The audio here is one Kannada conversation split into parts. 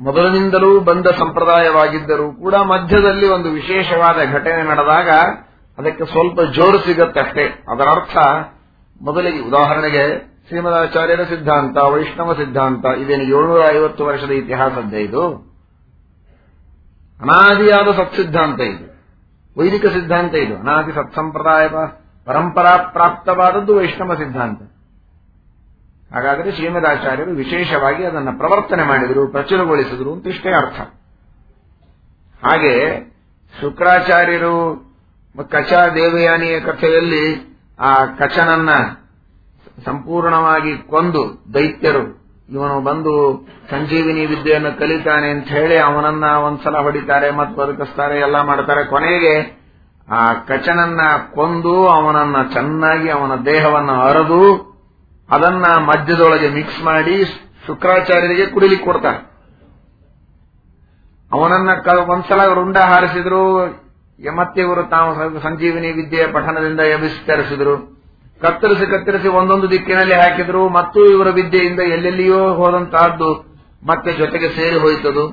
ಮೊದಲಿನಿಂದಲೂ ಬಂದ ಸಂಪ್ರದಾಯವಾಗಿದ್ದರೂ ಕೂಡ ಮಧ್ಯದಲ್ಲಿ ಒಂದು ವಿಶೇಷವಾದ ಘಟನೆ ನಡೆದಾಗ ಅದಕ್ಕೆ ಸ್ವಲ್ಪ ಜೋರು ಸಿಗತ್ತಷ್ಟೇ ಅದರ ಅರ್ಥ ಮೊದಲಿಗೆ ಉದಾಹರಣೆಗೆ ಶ್ರೀಮದಾಚಾರ್ಯರ ಸಿದ್ಧಾಂತ, ವೈಷ್ಣವ ಸಿದ್ಧಾಂತ, ಇದೇನು ಏಳ್ನೂರ ಐವತ್ತು ವರ್ಷದ ಇತಿಹಾಸದ್ದೇ ಇದು? ಅನಾದಿಯಾದ ಸತ್ಸಿದ್ಧಾಂತ ಇದು. ವೈದಿಕ ಸಿದ್ಧಾಂತ ಇದು. ಅನಾದಿ ಸತ್ಸಂಪ್ರದಾಯ ಪರಂಪರಾ ಪ್ರಾಪ್ತವಾದದ್ದು ವೈಷ್ಣವ ಸಿದ್ಧಾಂತ. ಹಾಗಾದರೆ ಶ್ರೀಮದಾಚಾರ್ಯರು ವಿಶೇಷವಾಗಿ ಅದನ್ನು ಪ್ರವರ್ತನೆ ಮಾಡಿದರು, ಪ್ರಚುರಗೊಳಿಸಿದರು ಅಂತ ಇಷ್ಟೇ ಅರ್ಥ. ಹಾಗೆ ಶುಕ್ರಾಚಾರ್ಯರು ಕಚ ದೇವಯಾನಿಯ ಕಥೆಯಲ್ಲಿ ಆ ಕಚನನ್ನ ಸಂಪೂರ್ಣವಾಗಿ ಕೊಂದು ದೈತ್ಯರು, ಇವನು ಬಂದು ಸಂಜೀವಿನಿ ವಿದ್ಯೆಯನ್ನು ಕಲಿತಾನೆ ಅಂತ ಹೇಳಿ ಅವನನ್ನ ಒಂದ್ಸಲ ಹೊಡಿತಾರೆ, ಮತ್ತು ಬದುಕಿಸ್ತಾರೆ, ಎಲ್ಲ ಮಾಡ್ತಾರೆ. ಕೊನೆಗೆ ಆ ಕಚನನ್ನ ಕೊಂದು ಅವನನ್ನ ಚೆನ್ನಾಗಿ ಅವನ ದೇಹವನ್ನು ಅರದು ಅದನ್ನ ಮಧ್ಯದೊಳಗೆ ಮಿಕ್ಸ್ ಮಾಡಿ ಶುಕ್ರಾಚಾರ್ಯರಿಗೆ ಕುಡಿಲಿಕ್ಕೆ ಕೊಡ್ತಾರೆ. ಅವನನ್ನ ಒಂದ್ಸಲ ರುಂಡ ಹಾರಿಸಿದ್ರು ಇವರು ತಾವು ಸಂಜೀವಿನಿ ವಿದ್ಯೆಯ ಪಠನದಿಂದ ಎಬ್ಬಿಸ್ತರಿಸಿದ್ರು ಕತ್ತರಿಸಿ ಕತ್ತರಿಸಿ ಒಂದೊಂದು ದಿಕ್ಕಿನಲ್ಲಿ ಹಾಕಿದ್ರು, ಮತ್ತು ಇವರ ವಿದ್ಯೆಯಿಂದ ಎಲ್ಲೆಲ್ಲಿಯೋ ಹೋದಂತಹದ್ದು ಮತ್ತೆ ಜೊತೆಗೆ ಸೇರಿ ಹೋಯ್ತದು.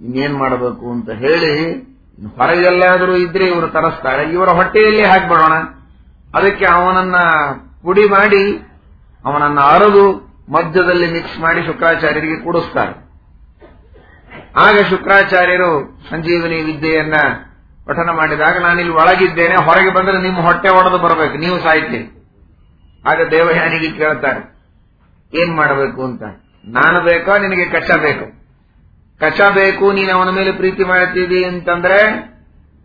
ಇನ್ನೇನ್ ಮಾಡಬೇಕು ಅಂತ ಹೇಳಿ ಹೊರಗೆಲ್ಲಾದರೂ ಇದ್ರೆ ಇವರು ತರಸ್ತಾರೆ. ಇವರ ಹೊಟ್ಟೆಯಲ್ಲಿ ಹಾಕಿಬಿಡೋಣ. ಅದಕ್ಕೆ ಅವನನ್ನ ಪುಡಿ ಮಾಡಿ ಅವನನ್ನ ಅರದು ಮಧ್ಯದಲ್ಲಿ ಮಿಕ್ಸ್ ಮಾಡಿ ಶುಕ್ರಾಚಾರ್ಯರಿಗೆ ಕೂಡಿಸ್ತಾರೆ. ಆಗ ಶುಕ್ರಾಚಾರ್ಯರು ಸಂಜೀವನಿ ವಿದ್ಯೆಯನ್ನ ಪಠನ ಮಾಡಿದಾಗ ನಾನಿಲ್ಲಿ ಒಳಗಿದ್ದೇನೆ, ಹೊರಗೆ ಬಂದ್ರೆ ನಿಮ್ಮ ಹೊಟ್ಟೆ ಒಡೆದು ಬರಬೇಕು, ನೀವು ಸಾಯ್ತೀರಿ. ಆಗ ದೇವಯಾನಿಗೆ ಕೇಳ್ತಾರೆ, ಏನ್ ಮಾಡಬೇಕು ಅಂತ. ನಾನು ಬೇಕೋ, ನಿನಗೆ ಕಚ್ಚ ಬೇಕು. ಕಚ್ಚ ಬೇಕು, ನೀನು ಅವನ ಮೇಲೆ ಪ್ರೀತಿ ಮಾಡ್ತಿದ್ದಿ ಅಂತಂದ್ರೆ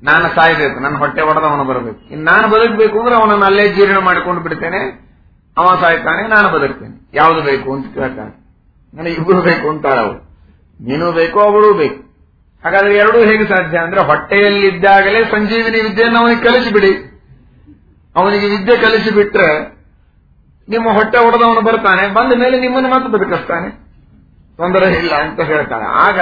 ನಾನು ಸಾಯ್ಬೇಕು, ನನ್ನ ಹೊಟ್ಟೆ ಒಡೆದು ಅವನು ಬರಬೇಕು. ಇನ್ನು ನಾನು ಬದುಕಬೇಕು ಅಂದ್ರೆ ಅವನನ್ನು ಅಲ್ಲೇ ಜೀರ್ಣ ಮಾಡಿಕೊಂಡು ಬಿಡ್ತೇನೆ. ಅವ ಸಾಯ್ತಾನೆ, ನಾನು ಬದುಕ್ತೇನೆ. ಯಾವುದು ಬೇಕು ಅಂತ ಕೇಳ್ತಾನೆ. ನನಗೆ ಇಬ್ಬರು ಬೇಕು ಅಂತಾಳ ಅವಳು. ನೀನು ಬೇಕು, ಅವಳು ಬೇಕು. ಹಾಗಾದ್ರೆ ಎರಡೂ ಹೇಗೆ ಸಾಧ್ಯ ಅಂದ್ರೆ ಹೊಟ್ಟೆಯಲ್ಲಿದ್ದಾಗಲೇ ಸಂಜೀವಿನಿ ವಿದ್ಯೆಯನ್ನು ಅವನಿಗೆ ಕಲಿಸಿಬಿಡಿ. ಅವನಿಗೆ ವಿದ್ಯೆ ಕಲಿಸಿಬಿಟ್ರೆ ನಿಮ್ಮ ಹೊಟ್ಟೆ ಹೊಡೆದವನು ಬರ್ತಾನೆ, ಬಂದ ಮೇಲೆ ನಿಮ್ಮನ್ನು ಮಾತ್ರ ಬದುಕಿಸ್ತಾನೆ ತೊಂದರೆ ಇಲ್ಲ ಅಂತ ಹೇಳ್ತಾನೆ ಆಗ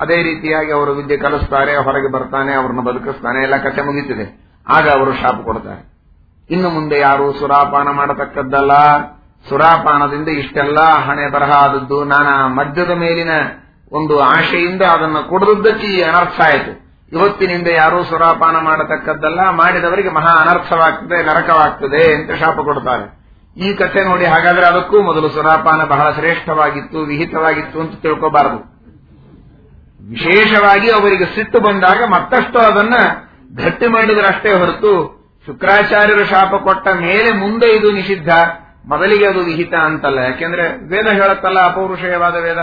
ಅದೇ ರೀತಿಯಾಗಿ ಅವರು ವಿದ್ಯೆ ಕಲಿಸ್ತಾರೆ, ಹೊರಗೆ ಬರ್ತಾನೆ, ಅವ್ರನ್ನ ಬದುಕಿಸ್ತಾನೆ, ಎಲ್ಲ ಕಥೆ ಮುಗೀತಿದೆ. ಆಗ ಅವರು ಶಾಪ ಕೊಡ್ತಾರೆ. ಇನ್ನು ಮುಂದೆ ಯಾರು ಸುರಾಪಾನ ಮಾಡತಕ್ಕದ್ದಲ್ಲ. ಸುರಾಪಾನದಿಂದ ಇಷ್ಟೆಲ್ಲ ಹಣೆ ಬರಹ ಆದದ್ದು ನಾನು ಮದ್ಯದ ಮೇಲಿನ ಒಂದು ಆಶೆಯಿಂದ ಅದನ್ನು ಕೊಡದದ್ದಕ್ಕೆ ಈ ಅನರ್ಥ ಆಯಿತು. ಇವತ್ತಿನಿಂದ ಯಾರೂ ಸುರಾಪಾನ ಮಾಡತಕ್ಕದ್ದಲ್ಲ, ಮಾಡಿದವರಿಗೆ ಮಹಾ ಅನರ್ಥವಾಗ್ತದೆ, ನರಕವಾಗ್ತದೆ ಅಂತ ಶಾಪ ಕೊಡ್ತಾರೆ. ಈ ಕಥೆ ನೋಡಿ ಹಾಗಾದ್ರೆ ಅದಕ್ಕೂ ಮೊದಲು ಸುರಾಪಾನ ಬಹಳ ಶ್ರೇಷ್ಠವಾಗಿತ್ತು, ವಿಹಿತವಾಗಿತ್ತು ಅಂತ ತಿಳ್ಕೋಬಾರದು. ವಿಶೇಷವಾಗಿ ಅವರಿಗೆ ಸಿಟ್ಟು ಬಂದಾಗ ಮತ್ತಷ್ಟು ಅದನ್ನ ಗಟ್ಟಿ ಮಾಡಿದ್ರಷ್ಟೇ ಹೊರತು ಶುಕ್ರಾಚಾರ್ಯರು ಶಾಪ ಕೊಟ್ಟ ಮೇಲೆ ಮುಂದೆ ಇದು ನಿಷಿದ್ಧ. ಮೊದಲಿಗೆ ಅದು ವಿಹಿತ ಅಂತಲ್ಲ. ಯಾಕೆಂದ್ರೆ ವೇದ ಹೇಳುತ್ತಲ್ಲ, ಅಪೌರುಷಯವಾದ ವೇದ.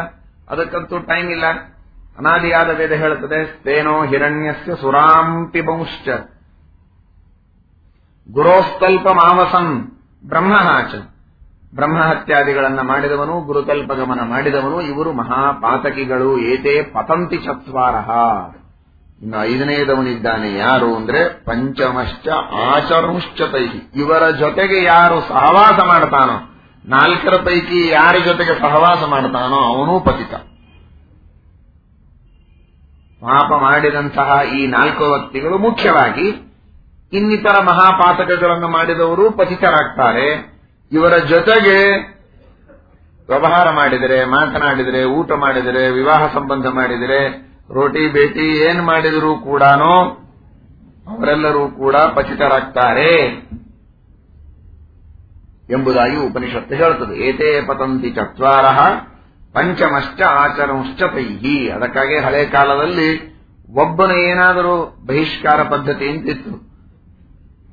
ಅದಕ್ಕಂತೂ ಟೈಮ್ ಇಲ್ಲ. ಅನಾದಿಯಾದ ವೇದ ಹೇಳುತ್ತದೆ ತೇನೋ ಹಿರಣ್ಯಸ್ಯ ಸುರಾಂಪಿ ವಂಶ್ಚ ಗುರೋಸ್ತಲ್ಪ ಮಾವಸಂ ಬ್ರಹ್ಮನಾಚ ಬ್ರಹ್ಮಹತ್ಯಾದಿಗಳನ್ನ ಮಾಡಿದವನು ಗುರುಕಲ್ಪಗಮನ ಮಾಡಿದವನು, ಇವರು ಮಹಾಪಾತಕಿಗಳು, ಏತೇ ಪತಂತಿ ಚತ್ವಾರ. ಇನ್ನು ಐದನೇದವನಿದ್ದಾನೆ ಯಾರು ಅಂದ್ರೆ ಪಂಚಮಶ್ಚ ಆಚರುಶ್ಚತೈಹಿ ಇವರ ಜೊತೆಗೆ ಯಾರು ಸಹವಾಸ ಮಾಡ್ತಾನೋ, ನಾಲ್ಕರ ಪೈಕಿ ಯಾರ ಜೊತೆಗೆ ಸಹವಾಸ ಮಾಡ್ತಾನೋ, ಅವನೂ ಪತಿತ. ಪಾಪ ಮಾಡಿದಂತಹ ಈ ನಾಲ್ಕು ವ್ಯಕ್ತಿಗಳು ಮುಖ್ಯವಾಗಿ ಇನ್ನಿತರ ಮಹಾಪಾತಕಗಳನ್ನು ಮಾಡಿದವರು ಪತಿತರಾಗ್ತಾರೆ. ಇವರ ಜೊತೆಗೆ ವ್ಯವಹಾರ ಮಾಡಿದರೆ, ಮಾತನಾಡಿದರೆ, ಊಟ ಮಾಡಿದರೆ, ವಿವಾಹ ಸಂಬಂಧ ಮಾಡಿದರೆ, ರೋಟಿ, ಬೇಟಿ ಏನ್ ಮಾಡಿದರೂ ಕೂಡ ಅವರೆಲ್ಲರೂ ಕೂಡ ಪಚಿತರಾಗ್ತಾರೆ ಎಂಬುದಾಗಿ ಉಪನಿಷತ್ತು ಹೇಳುತ್ತದೆ. ಏತೆ ಪತಂತಿ ಚತ್ವಾರ ಪಂಚಮಶ್ಚ ಆಚರಂಶ್ಚ ತೈಹಿ. ಅದಕ್ಕಾಗಿ ಹಳೆ ಕಾಲದಲ್ಲಿ ಒಬ್ಬನ ಏನಾದರೂ ಬಹಿಷ್ಕಾರ ಪದ್ಧತಿ ಅಂತಿತ್ತು.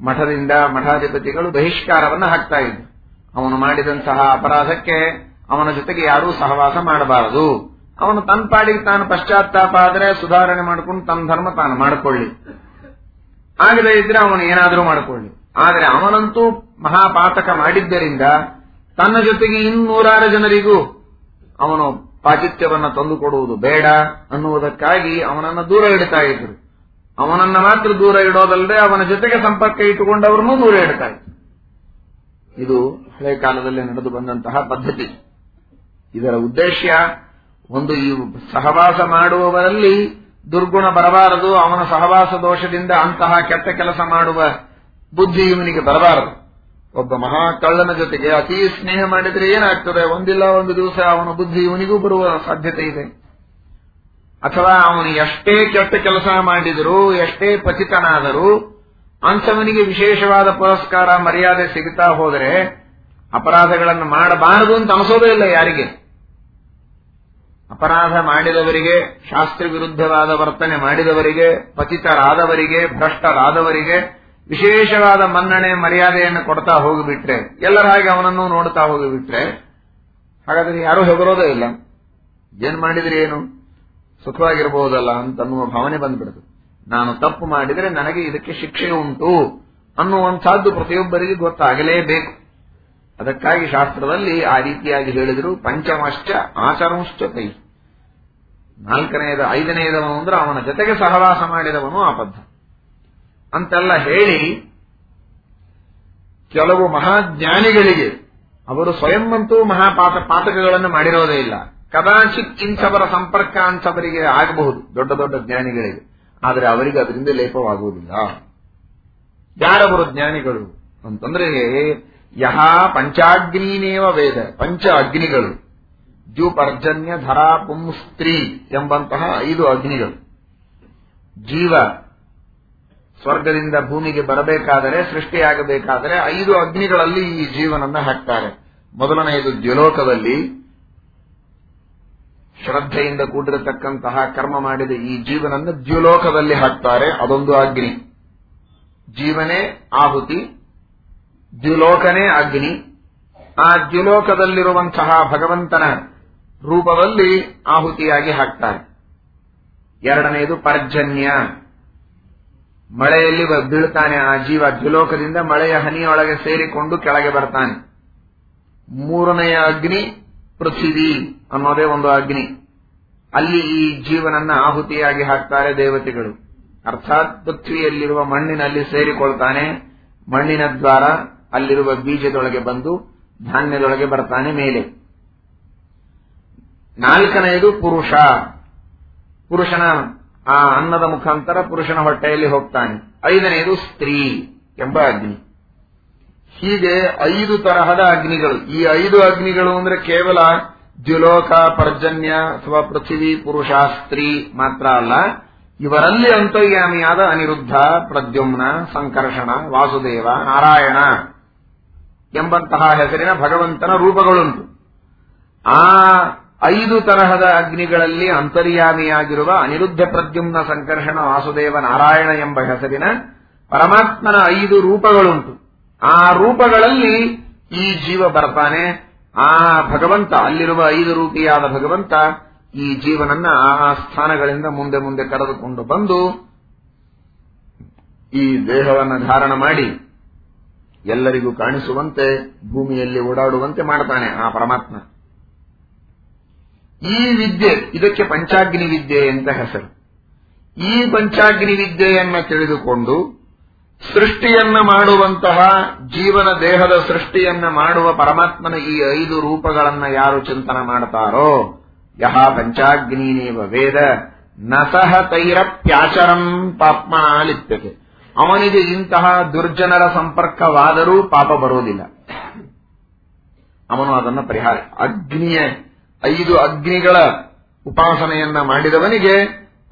ಮಠದಿಂದ ಮಠಾಧಿಪತಿಗಳು ಬಹಿಷ್ಕಾರವನ್ನು ಹಾಕ್ತಾ ಇದ್ರು. ಅವನು ಮಾಡಿದಂತಹ ಅಪರಾಧಕ್ಕೆ ಅವನ ಜೊತೆಗೆ ಯಾರೂ ಸಹವಾಸ ಮಾಡಬಾರದು. ಅವನು ತನ್ನ ಪಾಡಿಗೆ ತಾನು ಪಶ್ಚಾತ್ತಾಪ ಆದರೆ ಸುಧಾರಣೆ ಮಾಡಿಕೊಂಡು ತನ್ನ ಧರ್ಮ ತಾನು ಮಾಡಿಕೊಳ್ಳಿ. ಆಗದೇ ಇದ್ರೆ ಅವನು ಏನಾದರೂ ಮಾಡಿಕೊಳ್ಳಿ. ಆದರೆ ಅವನಂತೂ ಮಹಾಪಾತಕ ಮಾಡಿದ್ದರಿಂದ ತನ್ನ ಜೊತೆಗೆ ಇನ್ನೂರಾರು ಜನರಿಗೂ ಅವನು ಪಾಚಿತ್ಯವನ್ನು ತಂದುಕೊಡುವುದು ಬೇಡ ಅನ್ನುವುದಕ್ಕಾಗಿ ಅವನನ್ನು ದೂರ ಇಡ್ತಾ ಇದ್ರು. ಅವನನ್ನ ಮಾತ್ರ ದೂರ ಇಡೋದಲ್ಲದೆ ಅವನ ಜೊತೆಗೆ ಸಂಪರ್ಕ ಇಟ್ಟುಕೊಂಡವರನ್ನೂ ದೂರ ಇಡ್ತಾ ಇದ್ರು. ಇದು ಹಳೆ ಕಾಲದಲ್ಲಿ ನಡೆದು ಬಂದಂತಹ ಪದ್ಧತಿ. ಇದರ ಉದ್ದೇಶ ಒಂದು ಈ ಸಹವಾಸ ಮಾಡುವವರಲ್ಲಿ ದುರ್ಗುಣ ಬರಬಾರದು, ಅವನ ಸಹವಾಸ ದೋಷದಿಂದ ಅಂತಹ ಕೆಟ್ಟ ಕೆಲಸ ಮಾಡುವ ಬುದ್ಧಿ ಇವನಿಗೆ ಬರಬಾರದು. ಒಬ್ಬ ಮಹಾ ಕಳ್ಳನ ಜೊತೆಗೆ ಅತಿ ಸ್ನೇಹ ಮಾಡಿದರೆ ಏನಾಗ್ತದೆ? ಒಂದಿಲ್ಲ, ಒಂದು ದಿವಸ ಅವನ ಬುದ್ಧಿ ಇವನಿಗೂ ಬರುವ ಸಾಧ್ಯತೆ ಇದೆ. ಅಥವಾ ಅವನು ಎಷ್ಟೇ ಕೆಟ್ಟ ಕೆಲಸ ಮಾಡಿದರೂ, ಎಷ್ಟೇ ಪತಿತನಾದರೂ ಅಂಥವನಿಗೆ ವಿಶೇಷವಾದ ಪುರಸ್ಕಾರ, ಮರ್ಯಾದೆ ಸಿಗುತ್ತಾ ಹೋದರೆ ಅಪರಾಧಗಳನ್ನು ಮಾಡಬಾರದು ಅಂತ ಅನಿಸೋದೇ ಇಲ್ಲ ಯಾರಿಗೆ. ಅಪರಾಧ ಮಾಡಿದವರಿಗೆ, ಶಾಸ್ತ್ರ ವಿರುದ್ಧವಾದ ವರ್ತನೆ ಮಾಡಿದವರಿಗೆ, ಪತಿತರಾದವರಿಗೆ, ಭ್ರಷ್ಟರಾದವರಿಗೆ ವಿಶೇಷವಾದ ಮನ್ನಣೆ, ಮರ್ಯಾದೆಯನ್ನು ಕೊಡ್ತಾ ಹೋಗಿಬಿಟ್ರೆ, ಎಲ್ಲರ ಹಾಗೆ ಅವನನ್ನು ನೋಡ್ತಾ ಹೋಗಿಬಿಟ್ರೆ, ಹಾಗಾದ್ರೆ ಯಾರೂ ಹೆದರೋದೇ ಇಲ್ಲ. ಏನ್ ಮಾಡಿದ್ರೆ ಏನು ಸುಖವಾಗಿರಬಹುದಲ್ಲ ಅಂತನ್ನುವ ಭಾವನೆ ಬಂದ್ಬಿಡುತ್ತೆ. ನಾನು ತಪ್ಪು ಮಾಡಿದರೆ ನನಗೆ ಇದಕ್ಕೆ ಶಿಕ್ಷೆ ಉಂಟು ಅನ್ನುವಂಥದ್ದು ಪ್ರತಿಯೊಬ್ಬರಿಗೆ ಗೊತ್ತಾಗಲೇಬೇಕು. ಅದಕ್ಕಾಗಿ ಶಾಸ್ತ್ರದಲ್ಲಿ ಆ ರೀತಿಯಾಗಿ ಹೇಳಿದರು, ಪಂಚಮಶ್ಚ ಆಚರಂಶ್ಚ ಕೈ ನಾಲ್ಕನೆಯದ, ಐದನೆಯದವನು ಅಂದ್ರೆ ಅವನ ಜೊತೆಗೆ ಸಹವಾಸ ಮಾಡಿದವನು ಆಬದ್ಧ ಅಂತೆಲ್ಲ ಹೇಳಿ, ಕೆಲವು ಮಹಾಜ್ಞಾನಿಗಳಿಗೆ, ಅವರು ಸ್ವಯಂವಂತೂ ಮಹಾಪಾತ, ಪಾತಕಗಳನ್ನು ಮಾಡಿರೋದೇ ಇಲ್ಲ. ಕದಾಚಿತ್ ಇಂಥವರ ಸಂಪರ್ಕ ಅಂಥವರಿಗೆ ಆಗಬಹುದು, ದೊಡ್ಡ ದೊಡ್ಡ ಜ್ಞಾನಿಗಳಿಗೆ. ಆದರೆ ಅವರಿಗೆ ಅದರಿಂದ ಲೇಪವಾಗುವುದಿಲ್ಲ. ಯಾರವರು ಜ್ಞಾನಿಗಳು ಅಂತಂದ್ರೆ ಯಹ ಪಂಚಾಗ್ನಿನೇವ ವೇದ, ಪಂಚ ಅಗ್ನಿಗಳು. ಜು ಪರ್ಜನ್ಯ ಧರಾ ಪುಂ ಸ್ತ್ರೀ ಎಂಬಂತಹ ಐದು ಅಗ್ನಿಗಳು. ಜೀವ ಸ್ವರ್ಗದಿಂದ ಭೂಮಿಗೆ ಬರಬೇಕಾದರೆ, ಸೃಷ್ಟಿಯಾಗಬೇಕಾದರೆ ಐದು ಅಗ್ನಿಗಳಲ್ಲಿ ಈ ಜೀವನನ್ನ ಹಾಕ್ತಾರೆ. ಮೊದಲನೆಯದು ದ್ಯುಲೋಕದಲ್ಲಿ ಶ್ರದ್ಧೆಯಿಂದ ಕೂಡಿರತಕ್ಕಂತಹ ಕರ್ಮ ಮಾಡಿದ ಈ ಜೀವನನ್ನು ದ್ಯುಲೋಕದಲ್ಲಿ ಹಾಕ್ತಾರೆ. ಅದೊಂದು ಅಗ್ನಿ. ಜೀವನೇ ಆಹುತಿ, ದ್ಯುಲೋಕನೇ ಅಗ್ನಿ. ಆ ದ್ಯುಲೋಕದಲ್ಲಿರುವಂತಹ ಭಗವಂತನ ರೂಪದಲ್ಲಿ ಆಹುತಿಯಾಗಿ ಹಾಕ್ತಾರೆ. ಎರಡನೆಯದು ಪರ್ಜನ್ಯ. ಮಳೆಯಲ್ಲಿ ಬೀಳ್ತಾನೆ ಆ ಜೀವ ದ್ಯುಲೋಕದಿಂದ ಮಳೆಯ ಹನಿಯೊಳಗೆ ಸೇರಿಕೊಂಡು ಕೆಳಗೆ ಬರ್ತಾನೆ. ಮೂರನೆಯ ಅಗ್ನಿ ಪೃಥ್ವಿ ಅನ್ನೋದೇ ಒಂದು ಅಗ್ನಿ. ಅಲ್ಲಿ ಈ ಜೀವನನ್ನ ಆಹುತಿಯಾಗಿ ಹಾಕ್ತಾರೆ ದೇವತೆಗಳು. ಅರ್ಥಾತ್ ಪೃಥ್ವಿಯಲ್ಲಿರುವ ಮಣ್ಣಿನಲ್ಲಿ ಸೇರಿಕೊಳ್ತಾನೆ, ಮಣ್ಣಿನ ದ್ವಾರ ಅಲ್ಲಿರುವ ಬೀಜದೊಳಗೆ ಬಂದು ಧಾನ್ಯದೊಳಗೆ ಬರ್ತಾನೆ ಮೇಲೆ. ನಾಲ್ಕನೆಯದು ಪುರುಷ. ಪುರುಷನ ಆ ಅನ್ನದ ಮುಖಾಂತರ ಪುರುಷನ ಹೊಟ್ಟೆಯಲ್ಲಿ ಹೋಗ್ತಾನೆ. ಐದನೆಯದು ಸ್ತ್ರೀ ಎಂಬ ಅಗ್ನಿ. ಹೀಗೆ ಐದು ತರಹದ ಅಗ್ನಿಗಳು. ಈ ಐದು ಅಗ್ನಿಗಳು ಅಂದ್ರೆ ಕೇವಲ ದ್ಯುಲೋಕ, ಪರ್ಜನ್ಯ ಅಥವಾ ಪೃಥ್ವಿ, ಪುರುಷ, ಸ್ತ್ರೀ ಮಾತ್ರ ಅಲ್ಲ. ಇವರಲ್ಲಿ ಅಂತರ್ಯಾಮಿಯಾದ ಅನಿರುದ್ಧ, ಪ್ರದ್ಯುಮ್ನ, ಸಂಕರ್ಷಣ, ವಾಸುದೇವ, ನಾರಾಯಣ ಎಂಬಂತಹ ಹೆಸರಿನ ಭಗವಂತನ ರೂಪಗಳುಂಟು. ಆ ಐದು ತರಹದ ಅಗ್ನಿಗಳಲ್ಲಿ ಅಂತರ್ಯಾಮಿಯಾಗಿರುವ ಅನಿರುದ್ಧ, ಪ್ರದ್ಯುಮ್ನ, ಸಂಕರ್ಷಣ, ವಾಸುದೇವ, ನಾರಾಯಣ ಎಂಬ ಹೆಸರಿನ ಪರಮಾತ್ಮನ ಐದು ರೂಪಗಳುಂಟು. ಆ ರೂಪಗಳಲ್ಲಿ ಈ ಜೀವ ಬರ್ತಾನೆ. ಆ ಭಗವಂತ, ಅಲ್ಲಿರುವ ಐದು ರೂಪಿಯಾದ ಭಗವಂತ ಈ ಜೀವನನ್ನ ಆ ಸ್ಥಾನಗಳಿಂದ ಮುಂದೆ ಮುಂದೆ ಕರೆದುಕೊಂಡು ಬಂದು ಈ ದೇಹವನ್ನು ಧಾರಣ ಮಾಡಿ ಎಲ್ಲರಿಗೂ ಕಾಣಿಸುವಂತೆ, ಭೂಮಿಯಲ್ಲಿ ಓಡಾಡುವಂತೆ ಮಾಡ್ತಾನೆ ಆ ಪರಮಾತ್ಮ. ಈ ವಿದ್ಯೆ, ಇದಕ್ಕೆ ಪಂಚಾಗ್ನಿ ವಿದ್ಯೆ ಅಂತ ಹೆಸರು. ಈ ಪಂಚಾಗ್ನಿ ವಿದ್ಯೆಯನ್ನ ತಿಳಿದುಕೊಂಡು ಸೃಷ್ಟಿಯನ್ನ ಮಾಡುವಂತಹ ಜೀವನ ದೇಹದ ಸೃಷ್ಟಿಯನ್ನ ಮಾಡುವ ಪರಮಾತ್ಮನ ಈ ಐದು ರೂಪಗಳನ್ನ ಯಾರು ಚಿಂತನ ಮಾಡ್ತಾರೋ, ಯಹ ಪಂಚಾಗ್ನೀನೇವ ವೇದ ನಸಹ ತೈರಪ್ಯಾಚರಂ ಪಾಪ್ಮಾಲಿಪ್ಯತೆ. ಅವನಿಗೆ ಇಂತಹ ದುರ್ಜನರ ಸಂಪರ್ಕವಾದರೂ ಪಾಪ ಬರುವುದಿಲ್ಲ ಅವನು ಅದನ್ನ ಪರಿಹಾರ. ಅಗ್ನಿಯ ಐದು ಅಗ್ನಿಗಳ ಉಪಾಸನೆಯನ್ನ ಮಾಡಿದವನಿಗೆ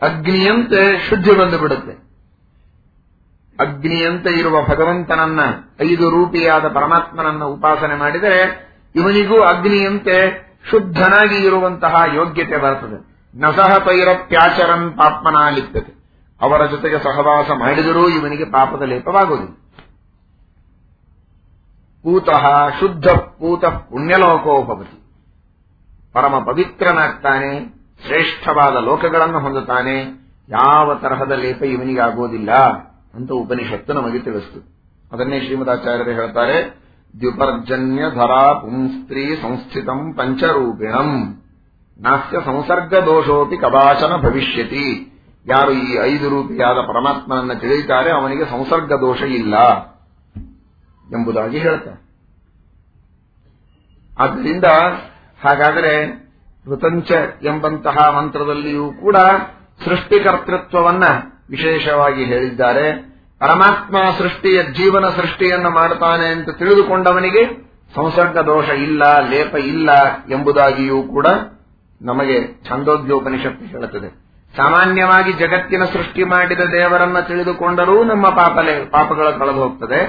ಅಗ್ನಿಯಂತೆ ಶುದ್ಧಿ ಬಂದು ಬಿಡುತ್ತೆ. ಅಗ್ನಿಯಂತೆ ಇರುವ ಭಗವಂತನನ್ನ, ಐದು ರೂಪಿಯಾದ ಪರಮಾತ್ಮನನ್ನ ಉಪಾಸನೆ ಮಾಡಿದರೆ, ಇವನಿಗೂ ಅಗ್ನಿಯಂತೆ ಶುದ್ಧನಾಗಿ ಇರುವಂತಹ ಯೋಗ್ಯತೆ ಬರ್ತದೆ. ನಸಹ ತೈರಪ್ಯಾಚರನ್ ಪಾಪ್ಮನಾಲಿಪ್ಯತೆ ಅವರ ಜೊತೆಗೆ ಸಹವಾಸ ಮಾಡಿದರೂ ಇವನಿಗೆ ಪಾಪದ ಲೇಪವಾಗುವುದಿಲ್ಲ. ಪೂತಃ ಶುದ್ಧ ಪೂತ ಪುಣ್ಯಲೋಕೋಪವತಿ ಪರಮ ಪವಿತ್ರನಾಗ್ತಾನೆ, ಶ್ರೇಷ್ಠವಾದ ಲೋಕಗಳನ್ನು ಹೊಂದುತ್ತಾನೆ, ಯಾವ ತರಹದ ಲೇಪ ಇವನಿಗೆ ಆಗೋದಿಲ್ಲ ಅಂತ ಉಪನಿಷತ್ತು ನಮಗೆ ತಿಳಿಸ್ತು. ಅದನ್ನೇ ಶ್ರೀಮದಾಚಾರ್ಯರು ಹೇಳ್ತಾರೆ, ದ್ಯುಪರ್ಜನ್ಯ ಧರಾ ಪುಂಸ್ತ್ರೀ ಸಂಸ್ಥಿತಂ ಪಂಚರೂಪಿಣಂ. ನಾಸ್ಯ ಸಂಸರ್ಗ ದೋಷೋಪಿ ಕದಾಚನ ಭವಿಷ್ಯತಿ. ಯಾರು ಈ ಐದು ರೂಪಿಯಾದ ಪರಮಾತ್ಮನನ್ನ ತಿಳಿಯುತ್ತಾರೆ, ಅವನಿಗೆ ಸಂಸರ್ಗ ದೋಷ ಇಲ್ಲ ಎಂಬುದಾಗಿ ಹೇಳ್ತಾರೆ. ಆದ್ದರಿಂದ ಹಾಗಾದರೆ ಋತಂಚ ಎಂಬಂತಹ ಮಂತ್ರದಲ್ಲಿಯೂ ಕೂಡ ಸೃಷ್ಟಿಕರ್ತೃತ್ವವನ್ನ ವಿಶೇಷವಾಗಿ ಹೇಳಿದ್ದಾರೆ, ಪರಮಾತ್ಮ ಸೃಷ್ಟಿಯ ಜೀವನ ಸೃಷ್ಟಿಯನ್ನು ಮಾಡ್ತಾನೆ ಅಂತ ತಿಳಿದುಕೊಂಡವನಿಗೆ ಸಂಸರ್ಗ ದೋಷ ಇಲ್ಲ, ಲೇಪ ಇಲ್ಲ ಎಂಬುದಾಗಿಯೂ ಕೂಡ ನಮಗೆ ಛಂದೋಗ್ಯೋಪನಿಷತ್ತು ಹೇಳುತ್ತದೆ. ಸಾಮಾನ್ಯವಾಗಿ ಜಗತ್ತಿನ ಸೃಷ್ಟಿ ಮಾಡಿದ ದೇವರನ್ನ ತಿಳಿದುಕೊಂಡರೂ ನಮ್ಮ ಪಾಪಲೆ, ಪಾಪಗಳ ಕಳೆದು ಹೋಗ್ತದೆ.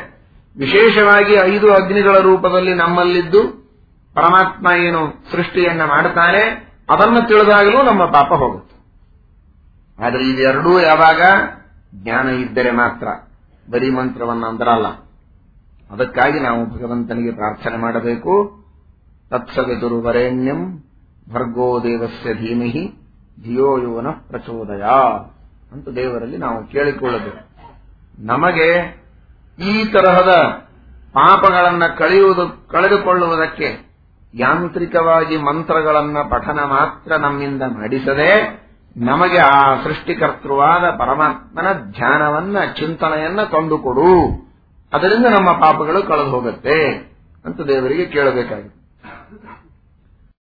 ವಿಶೇಷವಾಗಿ ಐದು ಅಗ್ನಿಗಳ ರೂಪದಲ್ಲಿ ನಮ್ಮಲ್ಲಿದ್ದು ಪರಮಾತ್ಮ ಏನು ಸೃಷ್ಟಿಯನ್ನ ಮಾಡುತ್ತಾನೆ ಅದನ್ನು ತಿಳಿದಾಗಲೂ ನಮ್ಮ ಪಾಪ ಹೋಗುತ್ತೆ. ಆದರೆ ಇವೆರಡೂ ಯಾವಾಗ ಜ್ಞಾನ ಇದ್ದರೆ ಮಾತ್ರ. ಬರೀ ಮಂತ್ರವನ್ನು ಅಂದರಲ್ಲ. ಅದಕ್ಕಾಗಿ ನಾವು ಭಗವಂತನಿಗೆ ಪ್ರಾರ್ಥನೆ ಮಾಡಬೇಕು. ತತ್ಸವಿದುರು ವರೆಣ್ಯಂ ಭರ್ಗೋ ದೇವಸ್ಯ ಧೀಮಹಿ ಧಿಯೋ ಯುವನ ಪ್ರಚೋದಯ ಅಂತ ದೇವರಲ್ಲಿ ನಾವು ಕೇಳಿಕೊಳ್ಳಬೇಕು. ನಮಗೆ ಈ ತರಹದ ಪಾಪಗಳನ್ನು ಕಳೆಯುವುದು, ಕಳೆದುಕೊಳ್ಳುವುದಕ್ಕೆ ಯಾಂತ್ರಿಕವಾಗಿ ಮಂತ್ರಗಳನ್ನು ಪಠನ ಮಾತ್ರ ನಮ್ಮಿಂದ ಮಾಡಿಸದೆ ನಮಗೆ ಆ ಸೃಷ್ಟಿಕರ್ತೃವಾದ ಪರಮಾತ್ಮನ ಧ್ಯಾನವನ್ನ, ಚಿಂತನೆಯನ್ನ ತಂದುಕೊಡು ಅದರಿಂದ ನಮ್ಮ ಪಾಪಗಳು ಕಳೆದು ಹೋಗುತ್ತೆ ಅಂತ ದೇವರಿಗೆ ಕೇಳಬೇಕಾಗಿದೆ.